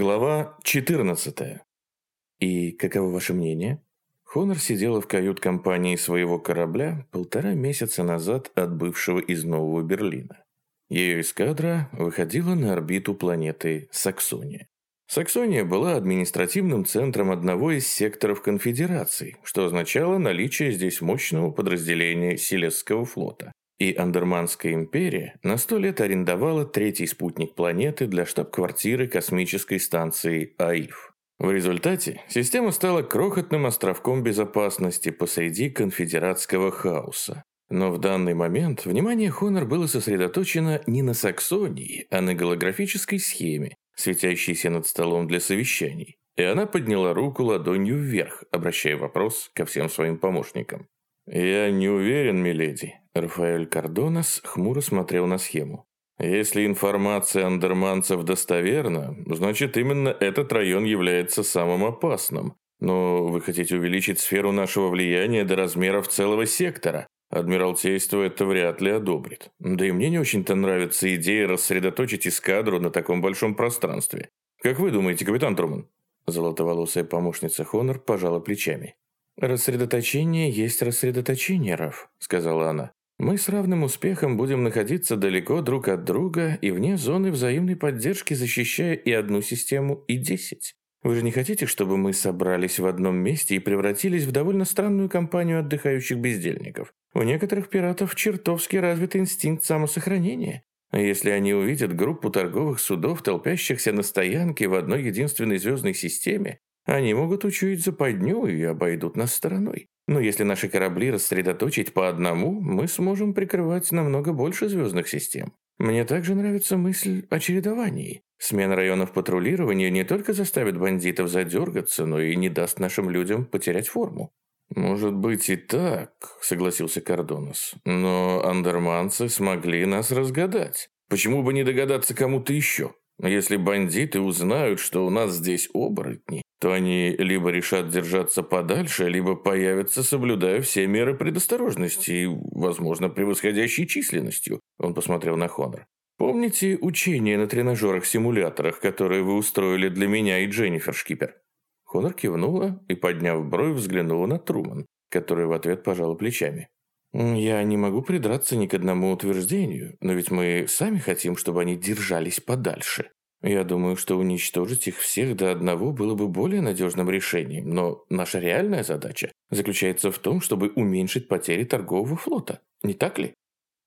Глава 14. И каково ваше мнение? Хонор сидела в кают-компании своего корабля полтора месяца назад отбывшего из Нового Берлина. Ее эскадра выходила на орбиту планеты Саксония. Саксония была административным центром одного из секторов конфедерации, что означало наличие здесь мощного подразделения Силесского флота. И Андерманская империя на сто лет арендовала третий спутник планеты для штаб-квартиры космической станции АИФ. В результате система стала крохотным островком безопасности посреди конфедератского хаоса. Но в данный момент внимание Хонор было сосредоточено не на Саксонии, а на голографической схеме, светящейся над столом для совещаний. И она подняла руку ладонью вверх, обращая вопрос ко всем своим помощникам. «Я не уверен, миледи». Рафаэль Кардонес хмуро смотрел на схему. «Если информация андерманцев достоверна, значит именно этот район является самым опасным. Но вы хотите увеличить сферу нашего влияния до размеров целого сектора. Адмиралтейство это вряд ли одобрит. Да и мне не очень-то нравится идея рассредоточить эскадру на таком большом пространстве. Как вы думаете, капитан Труман?» Золотоволосая помощница Хонор пожала плечами. «Рассредоточение есть рассредоточение, Раф», — сказала она. «Мы с равным успехом будем находиться далеко друг от друга и вне зоны взаимной поддержки, защищая и одну систему, и десять. Вы же не хотите, чтобы мы собрались в одном месте и превратились в довольно странную компанию отдыхающих бездельников? У некоторых пиратов чертовски развит инстинкт самосохранения. А если они увидят группу торговых судов, толпящихся на стоянке в одной единственной звездной системе, они могут учуять западню и обойдут нас стороной. Но если наши корабли рассредоточить по одному, мы сможем прикрывать намного больше звездных систем. Мне также нравится мысль о чередовании. Смена районов патрулирования не только заставит бандитов задергаться, но и не даст нашим людям потерять форму. «Может быть и так», — согласился Кордонос. «Но андерманцы смогли нас разгадать. Почему бы не догадаться кому-то еще? Если бандиты узнают, что у нас здесь оборотни, то они либо решат держаться подальше, либо появятся, соблюдая все меры предосторожности и, возможно, превосходящей численностью. Он посмотрел на Хонор. Помните учения на тренажерах-симуляторах, которые вы устроили для меня и Дженнифер Шкипер? Хонор кивнула и, подняв бровь, взглянула на Труман, который в ответ пожала плечами. «Я не могу придраться ни к одному утверждению, но ведь мы сами хотим, чтобы они держались подальше. Я думаю, что уничтожить их всех до одного было бы более надежным решением, но наша реальная задача заключается в том, чтобы уменьшить потери торгового флота, не так ли?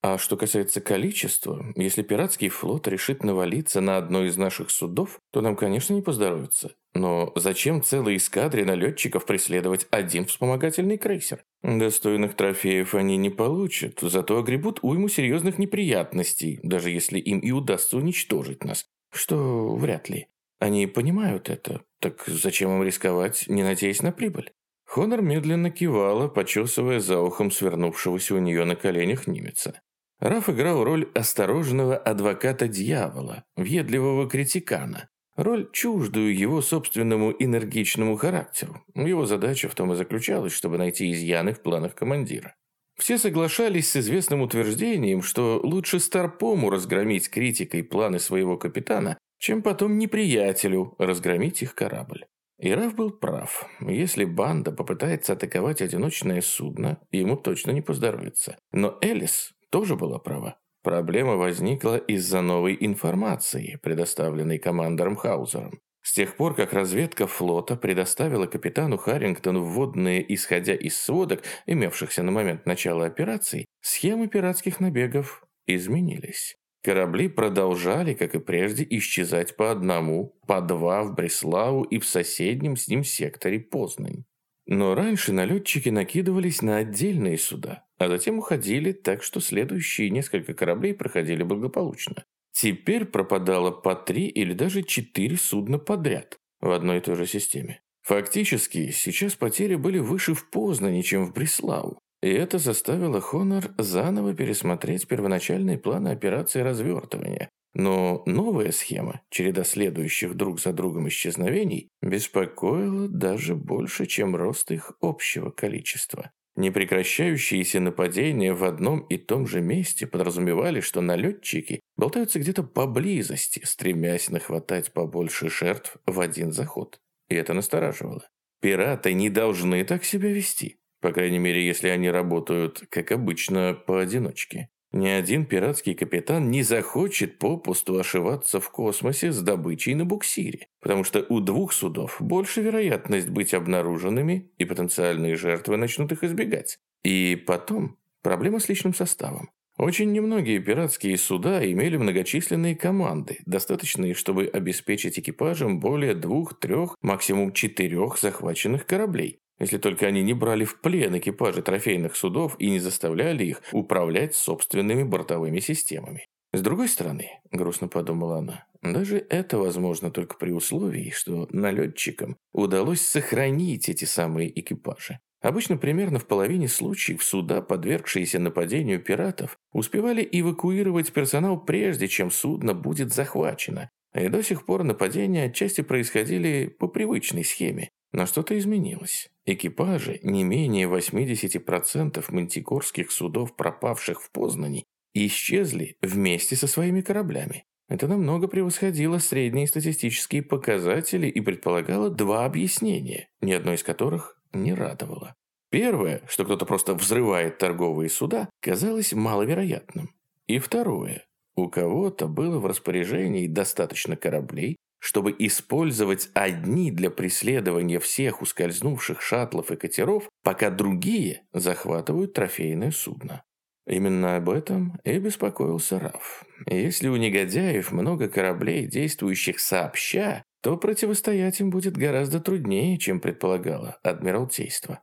А что касается количества, если пиратский флот решит навалиться на одно из наших судов, то нам, конечно, не поздоровится. Но зачем целой эскадре налетчиков преследовать один вспомогательный крейсер? Достойных трофеев они не получат, зато огребут уйму серьезных неприятностей, даже если им и удастся уничтожить нас, что вряд ли. Они понимают это, так зачем им рисковать, не надеясь на прибыль? Хонор медленно кивала, почесывая за ухом свернувшегося у нее на коленях немеца. Раф играл роль осторожного адвоката дьявола, въедливого критикана, роль чуждую его собственному энергичному характеру. Его задача в том и заключалась, чтобы найти изъяны в планах командира. Все соглашались с известным утверждением, что лучше Старпому разгромить критикой планы своего капитана, чем потом неприятелю разгромить их корабль. И Раф был прав. Если банда попытается атаковать одиночное судно, ему точно не поздоровится. Но Элис тоже была права. Проблема возникла из-за новой информации, предоставленной командором Хаузером. С тех пор, как разведка флота предоставила капитану Харрингтону вводные, исходя из сводок, имевшихся на момент начала операции, схемы пиратских набегов изменились. Корабли продолжали, как и прежде, исчезать по одному, по два в Бреславу и в соседнем с ним секторе Познань. Но раньше налетчики накидывались на отдельные суда, а затем уходили, так что следующие несколько кораблей проходили благополучно. Теперь пропадало по три или даже четыре судна подряд в одной и той же системе. Фактически, сейчас потери были выше в Познане, чем в Бреславу. И это заставило Хонор заново пересмотреть первоначальные планы операции развертывания. Но новая схема, череда следующих друг за другом исчезновений, беспокоила даже больше, чем рост их общего количества. Непрекращающиеся нападения в одном и том же месте подразумевали, что налетчики болтаются где-то поблизости, стремясь нахватать побольше жертв в один заход. И это настораживало. Пираты не должны так себя вести. По крайней мере, если они работают, как обычно, поодиночке. Ни один пиратский капитан не захочет попусту ошиваться в космосе с добычей на буксире, потому что у двух судов больше вероятность быть обнаруженными, и потенциальные жертвы начнут их избегать. И потом проблема с личным составом. Очень немногие пиратские суда имели многочисленные команды, достаточные, чтобы обеспечить экипажем более двух, трех, максимум четырех захваченных кораблей если только они не брали в плен экипажи трофейных судов и не заставляли их управлять собственными бортовыми системами. С другой стороны, грустно подумала она, даже это возможно только при условии, что налетчикам удалось сохранить эти самые экипажи. Обычно примерно в половине случаев суда, подвергшиеся нападению пиратов, успевали эвакуировать персонал прежде, чем судно будет захвачено. И до сих пор нападения отчасти происходили по привычной схеме. Но что-то изменилось. Экипажи не менее 80% мантикорских судов, пропавших в Познани, исчезли вместе со своими кораблями. Это намного превосходило средние статистические показатели и предполагало два объяснения, ни одно из которых не радовало. Первое, что кто-то просто взрывает торговые суда, казалось маловероятным. И второе, у кого-то было в распоряжении достаточно кораблей, чтобы использовать одни для преследования всех ускользнувших шаттлов и катеров, пока другие захватывают трофейное судно. Именно об этом и беспокоился Раф. Если у негодяев много кораблей, действующих сообща, то противостоять им будет гораздо труднее, чем предполагало Адмиралтейство.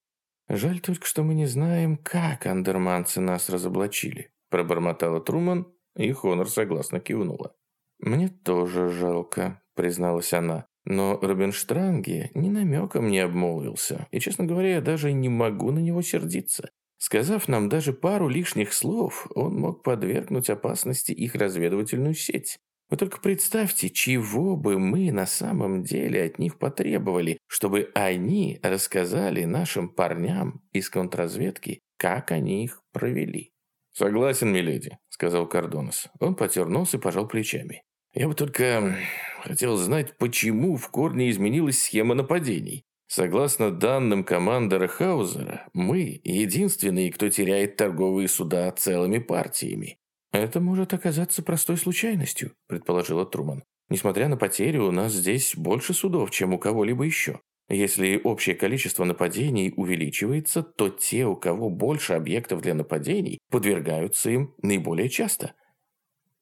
«Жаль только, что мы не знаем, как андерманцы нас разоблачили», пробормотала Труман, и Хонор согласно кивнула. «Мне тоже жалко», призналась она. Но Рубинштранге ни намеком не обмолвился, и, честно говоря, я даже не могу на него сердиться. Сказав нам даже пару лишних слов, он мог подвергнуть опасности их разведывательную сеть. Вы только представьте, чего бы мы на самом деле от них потребовали, чтобы они рассказали нашим парням из контрразведки, как они их провели. «Согласен, миледи», — сказал Кардонос. Он потер нос и пожал плечами. «Я бы только хотел знать, почему в корне изменилась схема нападений. Согласно данным командора Хаузера, мы единственные, кто теряет торговые суда целыми партиями. «Это может оказаться простой случайностью», – предположила Труман. «Несмотря на потери, у нас здесь больше судов, чем у кого-либо еще. Если общее количество нападений увеличивается, то те, у кого больше объектов для нападений, подвергаются им наиболее часто.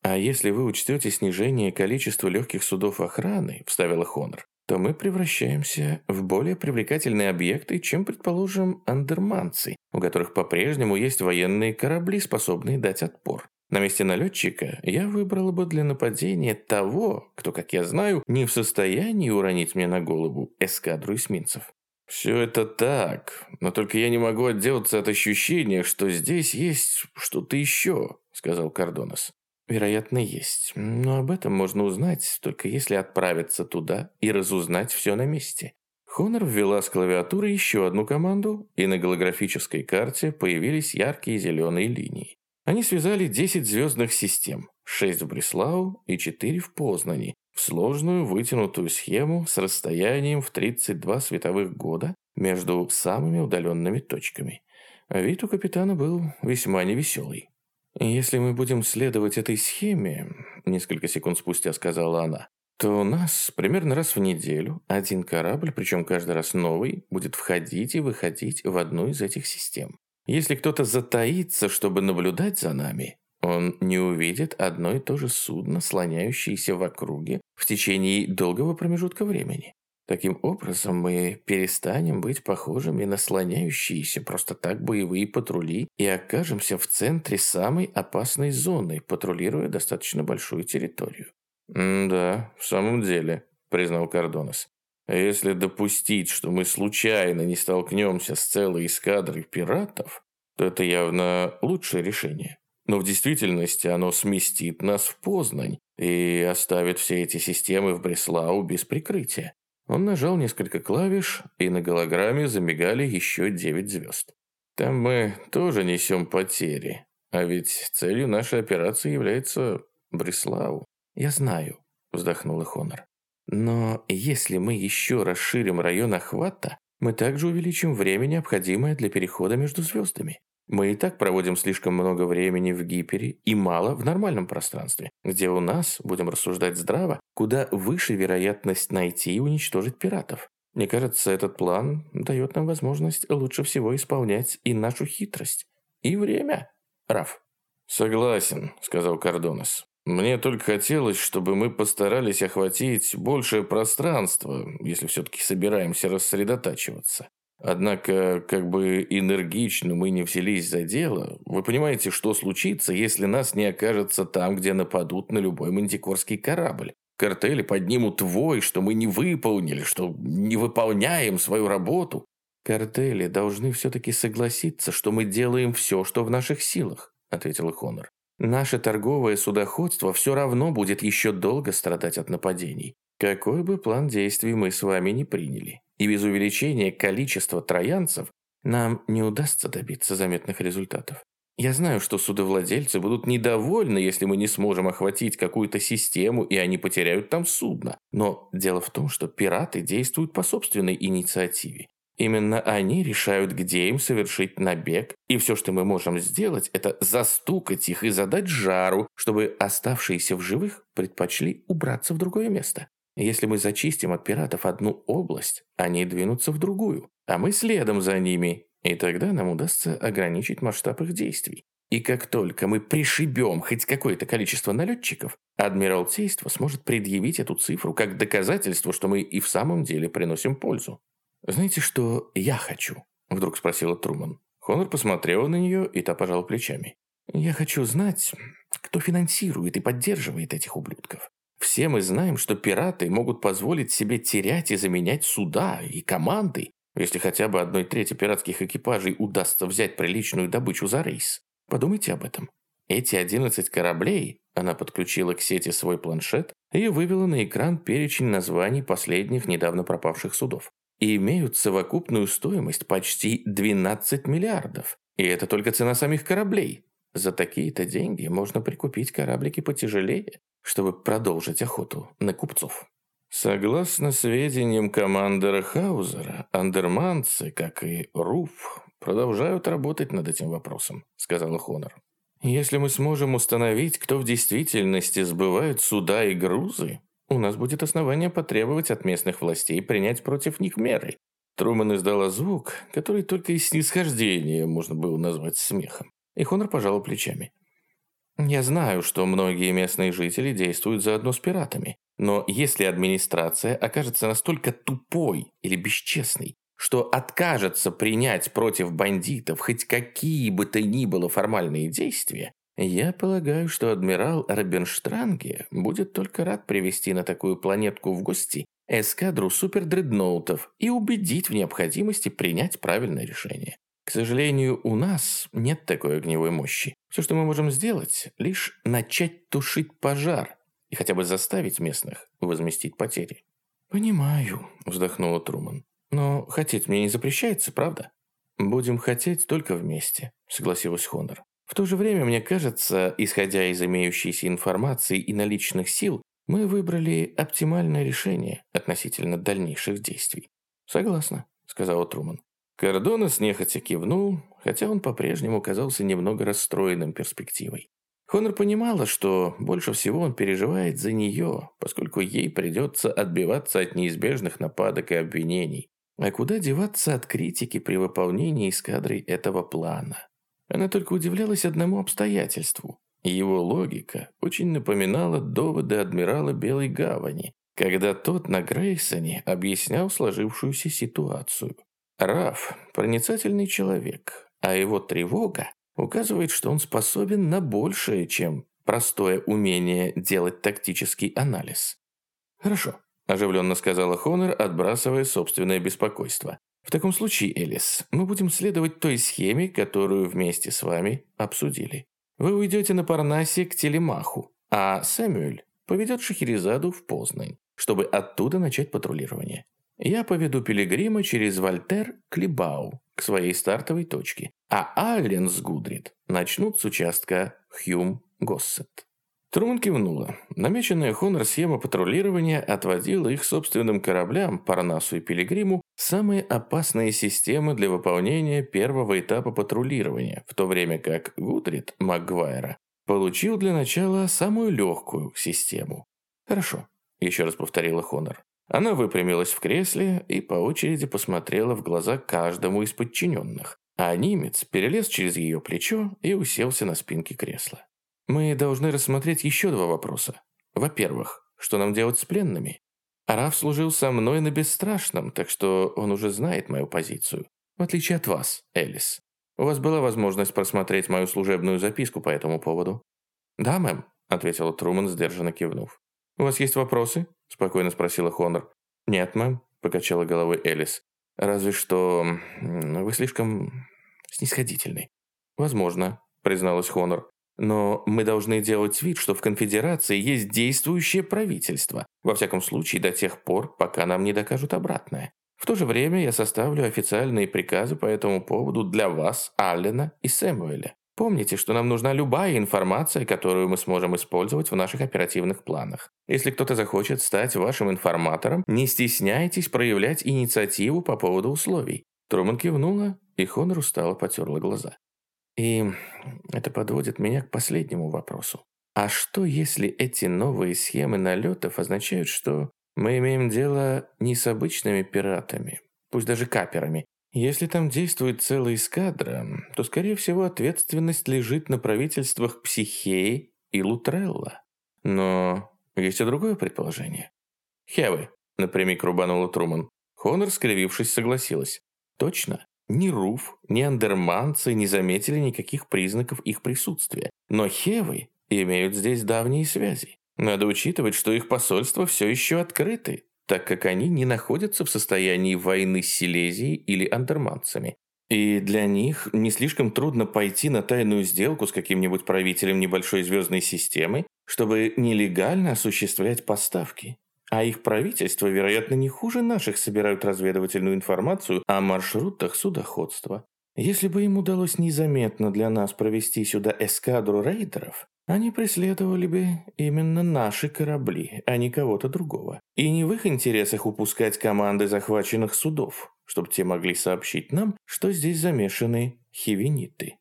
«А если вы учтете снижение количества легких судов охраны», – вставила Хонор, то мы превращаемся в более привлекательные объекты, чем, предположим, андерманцы, у которых по-прежнему есть военные корабли, способные дать отпор. На месте налетчика я выбрала бы для нападения того, кто, как я знаю, не в состоянии уронить мне на голову эскадру эсминцев. «Все это так, но только я не могу отделаться от ощущения, что здесь есть что-то еще», — сказал Кардонос. Вероятно, есть. Но об этом можно узнать, только если отправиться туда и разузнать все на месте. Хонор ввела с клавиатуры еще одну команду, и на голографической карте появились яркие зеленые линии. Они связали 10 звездных систем, 6 в Бреслау и 4 в Познани, в сложную вытянутую схему с расстоянием в 32 световых года между самыми удаленными точками. Вид у капитана был весьма невеселый. «Если мы будем следовать этой схеме», – несколько секунд спустя сказала она, то у нас примерно раз в неделю один корабль, причем каждый раз новый, будет входить и выходить в одну из этих систем. Если кто-то затаится, чтобы наблюдать за нами, он не увидит одно и то же судно, слоняющееся в округе в течение долгого промежутка времени. Таким образом, мы перестанем быть похожими на слоняющиеся просто так боевые патрули и окажемся в центре самой опасной зоны, патрулируя достаточно большую территорию. «Да, в самом деле», — признал Кардонос. «Если допустить, что мы случайно не столкнемся с целой эскадрой пиратов, то это явно лучшее решение. Но в действительности оно сместит нас в Познань и оставит все эти системы в Бреслау без прикрытия. Он нажал несколько клавиш, и на голограмме замигали еще девять звезд. Там мы тоже несем потери. А ведь целью нашей операции является Бреслау. Я знаю, вздохнула Хонор. Но если мы еще расширим район охвата, мы также увеличим время, необходимое для перехода между звездами. Мы и так проводим слишком много времени в гипере и мало в нормальном пространстве, где у нас, будем рассуждать здраво, куда выше вероятность найти и уничтожить пиратов. Мне кажется, этот план дает нам возможность лучше всего исполнять и нашу хитрость, и время, Раф. «Согласен», — сказал Кардонес. «Мне только хотелось, чтобы мы постарались охватить большее пространство, если все-таки собираемся рассредотачиваться. Однако, как бы энергично мы не взялись за дело, вы понимаете, что случится, если нас не окажется там, где нападут на любой мантикорский корабль. Картели поднимут твой, что мы не выполнили, что не выполняем свою работу. Картели должны все-таки согласиться, что мы делаем все, что в наших силах, ответил Хонор. Наше торговое судоходство все равно будет еще долго страдать от нападений. Какой бы план действий мы с вами не приняли, и без увеличения количества троянцев нам не удастся добиться заметных результатов. Я знаю, что судовладельцы будут недовольны, если мы не сможем охватить какую-то систему, и они потеряют там судно. Но дело в том, что пираты действуют по собственной инициативе. Именно они решают, где им совершить набег, и все, что мы можем сделать, это застукать их и задать жару, чтобы оставшиеся в живых предпочли убраться в другое место. Если мы зачистим от пиратов одну область, они двинутся в другую, а мы следом за ними, и тогда нам удастся ограничить масштаб их действий. И как только мы пришибем хоть какое-то количество налетчиков, Адмиралтейство сможет предъявить эту цифру как доказательство, что мы и в самом деле приносим пользу. «Знаете, что я хочу?» – вдруг спросила Труман. Хонор посмотрела на нее, и та пожала плечами. «Я хочу знать, кто финансирует и поддерживает этих ублюдков. Все мы знаем, что пираты могут позволить себе терять и заменять суда и команды, если хотя бы одной трети пиратских экипажей удастся взять приличную добычу за рейс. Подумайте об этом. Эти 11 кораблей, она подключила к сети свой планшет и вывела на экран перечень названий последних недавно пропавших судов. И имеют совокупную стоимость почти 12 миллиардов. И это только цена самих кораблей. За такие-то деньги можно прикупить кораблики потяжелее, чтобы продолжить охоту на купцов. Согласно сведениям командора Хаузера, андерманцы, как и Руф, продолжают работать над этим вопросом, сказала Хонор. Если мы сможем установить, кто в действительности сбывает суда и грузы, у нас будет основание потребовать от местных властей принять против них меры. Труман издала звук, который только из снисхождения можно было назвать смехом. И Хонор пожал плечами. «Я знаю, что многие местные жители действуют заодно с пиратами. Но если администрация окажется настолько тупой или бесчестной, что откажется принять против бандитов хоть какие бы то ни было формальные действия, я полагаю, что адмирал Робенштранге будет только рад привести на такую планетку в гости эскадру супердредноутов и убедить в необходимости принять правильное решение. К сожалению, у нас нет такой огневой мощи. Все, что мы можем сделать, лишь начать тушить пожар, и хотя бы заставить местных возместить потери. «Понимаю», – вздохнула Труман. «Но хотеть мне не запрещается, правда?» «Будем хотеть только вместе», – согласилась Хонор. «В то же время, мне кажется, исходя из имеющейся информации и наличных сил, мы выбрали оптимальное решение относительно дальнейших действий». «Согласна», – сказала Труман. Кордонес нехотя кивнул, хотя он по-прежнему казался немного расстроенным перспективой. Хонор понимала, что больше всего он переживает за нее, поскольку ей придется отбиваться от неизбежных нападок и обвинений. А куда деваться от критики при выполнении эскадрой этого плана? Она только удивлялась одному обстоятельству. Его логика очень напоминала доводы адмирала Белой Гавани, когда тот на Грейсоне объяснял сложившуюся ситуацию. Раф – проницательный человек, а его тревога указывает, что он способен на большее, чем простое умение делать тактический анализ. «Хорошо», – оживленно сказала Хонор, отбрасывая собственное беспокойство. «В таком случае, Элис, мы будем следовать той схеме, которую вместе с вами обсудили. Вы уйдете на Парнасе к Телемаху, а Сэмюэль поведет Шахерезаду в Познань, чтобы оттуда начать патрулирование. Я поведу Пилигрима через Вольтер к Либау, к своей стартовой точке, а Аллен с Гудрид начнут с участка Хьюм-Госсет. Труман кивнула. Намеченная Хонор схема патрулирования отводила их собственным кораблям, Парнасу и Пилигриму, самые опасные системы для выполнения первого этапа патрулирования, в то время как Гудрид Макгвайра получил для начала самую легкую систему. «Хорошо», — еще раз повторила Хонор. Она выпрямилась в кресле и по очереди посмотрела в глаза каждому из подчиненных, а немец перелез через ее плечо и уселся на спинке кресла. Мы должны рассмотреть еще два вопроса. Во-первых, что нам делать с пленными? Араф служил со мной на бесстрашном, так что он уже знает мою позицию. В отличие от вас, Элис. У вас была возможность просмотреть мою служебную записку по этому поводу? Да, мэм, ответила Труман, сдержанно кивнув. «У вас есть вопросы?» – спокойно спросила Хонор. «Нет, мэм», – покачала головой Элис. «Разве что вы слишком снисходительны». «Возможно», – призналась Хонор. Но мы должны делать вид, что в конфедерации есть действующее правительство, во всяком случае до тех пор, пока нам не докажут обратное. В то же время я составлю официальные приказы по этому поводу для вас, Аллена и Сэмуэля. Помните, что нам нужна любая информация, которую мы сможем использовать в наших оперативных планах. Если кто-то захочет стать вашим информатором, не стесняйтесь проявлять инициативу по поводу условий. Труман кивнула, и Хонор устало потерла глаза. И это подводит меня к последнему вопросу. А что, если эти новые схемы налетов означают, что мы имеем дело не с обычными пиратами, пусть даже каперами? Если там действует целая эскадра, то, скорее всего, ответственность лежит на правительствах Психеи и Лутрелла. Но есть и другое предположение. «Хевы», — напрямик рубанула Труман. Хонор, скривившись, согласилась. «Точно. Ни Руф, ни андерманцы не заметили никаких признаков их присутствия. Но хевы имеют здесь давние связи. Надо учитывать, что их посольства все еще открыты, так как они не находятся в состоянии войны с Силезией или андерманцами. И для них не слишком трудно пойти на тайную сделку с каким-нибудь правителем небольшой звездной системы, чтобы нелегально осуществлять поставки. А их правительство, вероятно, не хуже наших собирают разведывательную информацию о маршрутах судоходства. Если бы им удалось незаметно для нас провести сюда эскадру рейдеров, они преследовали бы именно наши корабли, а не кого-то другого. И не в их интересах упускать команды захваченных судов, чтобы те могли сообщить нам, что здесь замешаны хивениты.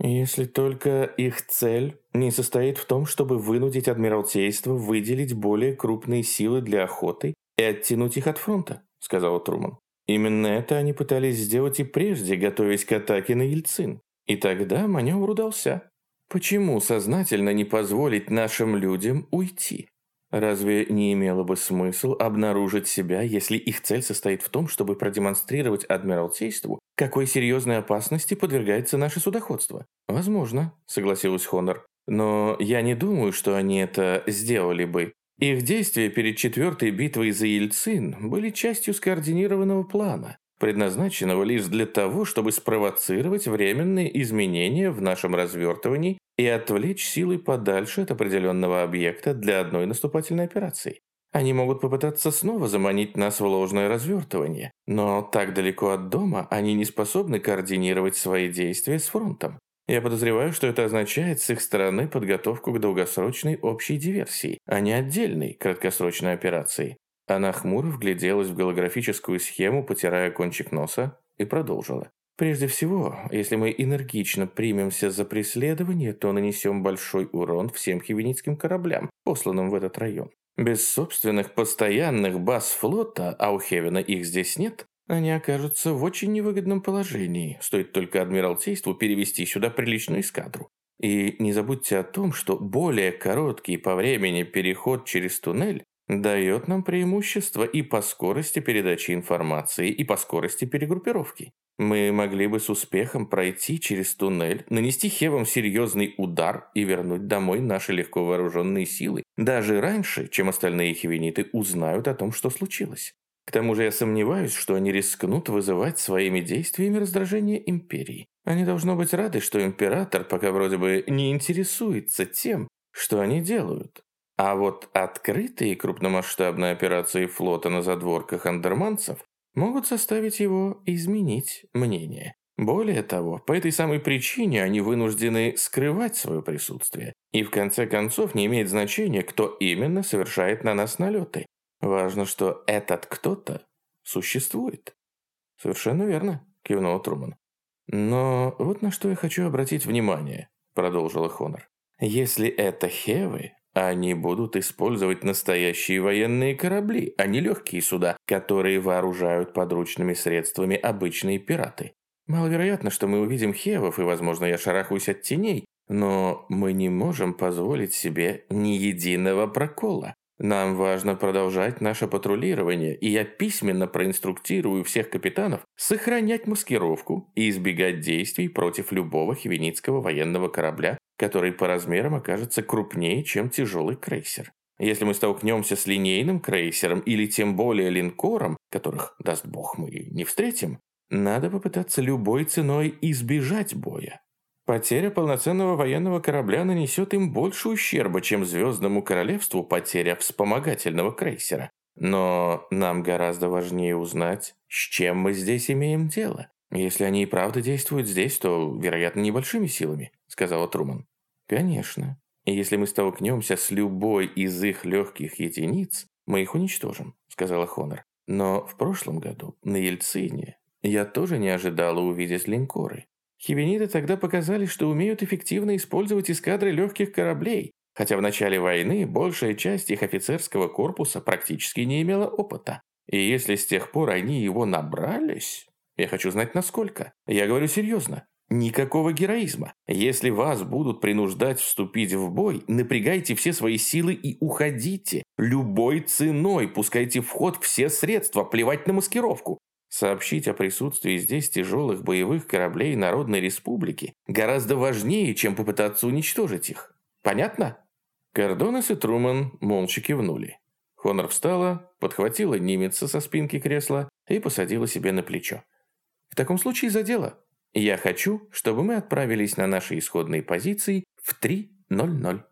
Если только их цель не состоит в том, чтобы вынудить Адмиралтейство выделить более крупные силы для охоты и оттянуть их от фронта, сказал Труман. Именно это они пытались сделать и прежде, готовясь к атаке на Ельцин. И тогда маневр удался. Почему сознательно не позволить нашим людям уйти? Разве не имело бы смысл обнаружить себя, если их цель состоит в том, чтобы продемонстрировать Адмиралтейству, какой серьезной опасности подвергается наше судоходство? Возможно, согласилась Хонор. Но я не думаю, что они это сделали бы. Их действия перед четвертой битвой за Ельцин были частью скоординированного плана, предназначенного лишь для того, чтобы спровоцировать временные изменения в нашем развертывании и отвлечь силы подальше от определенного объекта для одной наступательной операции. Они могут попытаться снова заманить нас в ложное развертывание, но так далеко от дома они не способны координировать свои действия с фронтом. Я подозреваю, что это означает с их стороны подготовку к долгосрочной общей диверсии, а не отдельной краткосрочной операции. Она хмуро вгляделась в голографическую схему, потирая кончик носа, и продолжила. Прежде всего, если мы энергично примемся за преследование, то нанесем большой урон всем хивеницким кораблям, посланным в этот район. Без собственных постоянных баз флота, а у Хевена их здесь нет, они окажутся в очень невыгодном положении. Стоит только Адмиралтейству перевести сюда приличную эскадру. И не забудьте о том, что более короткий по времени переход через туннель дает нам преимущество и по скорости передачи информации, и по скорости перегруппировки. Мы могли бы с успехом пройти через туннель, нанести Хевам серьезный удар и вернуть домой наши легко вооруженные силы, даже раньше, чем остальные хивениты узнают о том, что случилось. К тому же я сомневаюсь, что они рискнут вызывать своими действиями раздражение Империи. Они должно быть рады, что Император пока вроде бы не интересуется тем, что они делают. А вот открытые крупномасштабные операции флота на задворках андерманцев могут заставить его изменить мнение. Более того, по этой самой причине они вынуждены скрывать свое присутствие. И в конце концов не имеет значения, кто именно совершает на нас налеты. Важно, что этот кто-то существует. Совершенно верно, кивнул Труман. Но вот на что я хочу обратить внимание, продолжила Хонор. Если это Хевы, они будут использовать настоящие военные корабли, а не легкие суда, которые вооружают подручными средствами обычные пираты. Маловероятно, что мы увидим Хевов, и, возможно, я шарахаюсь от теней, но мы не можем позволить себе ни единого прокола. Нам важно продолжать наше патрулирование, и я письменно проинструктирую всех капитанов сохранять маскировку и избегать действий против любого хивеницкого военного корабля, который по размерам окажется крупнее, чем тяжелый крейсер. Если мы столкнемся с линейным крейсером или тем более линкором, которых, даст бог, мы не встретим, надо попытаться любой ценой избежать боя. Потеря полноценного военного корабля нанесет им больше ущерба, чем Звездному Королевству потеря вспомогательного крейсера. Но нам гораздо важнее узнать, с чем мы здесь имеем дело. Если они и правда действуют здесь, то, вероятно, небольшими силами, сказала Труман. Конечно. И если мы столкнемся с любой из их легких единиц, мы их уничтожим, сказала Хонор. Но в прошлом году на Ельцине я тоже не ожидала увидеть линкоры. Хивениты тогда показали, что умеют эффективно использовать эскадры легких кораблей, хотя в начале войны большая часть их офицерского корпуса практически не имела опыта. И если с тех пор они его набрались, я хочу знать насколько. Я говорю серьезно. Никакого героизма. Если вас будут принуждать вступить в бой, напрягайте все свои силы и уходите. Любой ценой пускайте в ход все средства, плевать на маскировку. Сообщить о присутствии здесь тяжелых боевых кораблей Народной Республики гораздо важнее, чем попытаться уничтожить их. Понятно? Кордонес и Труман молча кивнули. Хонор встала, подхватила немеца со спинки кресла и посадила себе на плечо. «В таком случае за дело. Я хочу, чтобы мы отправились на наши исходные позиции в 3.00».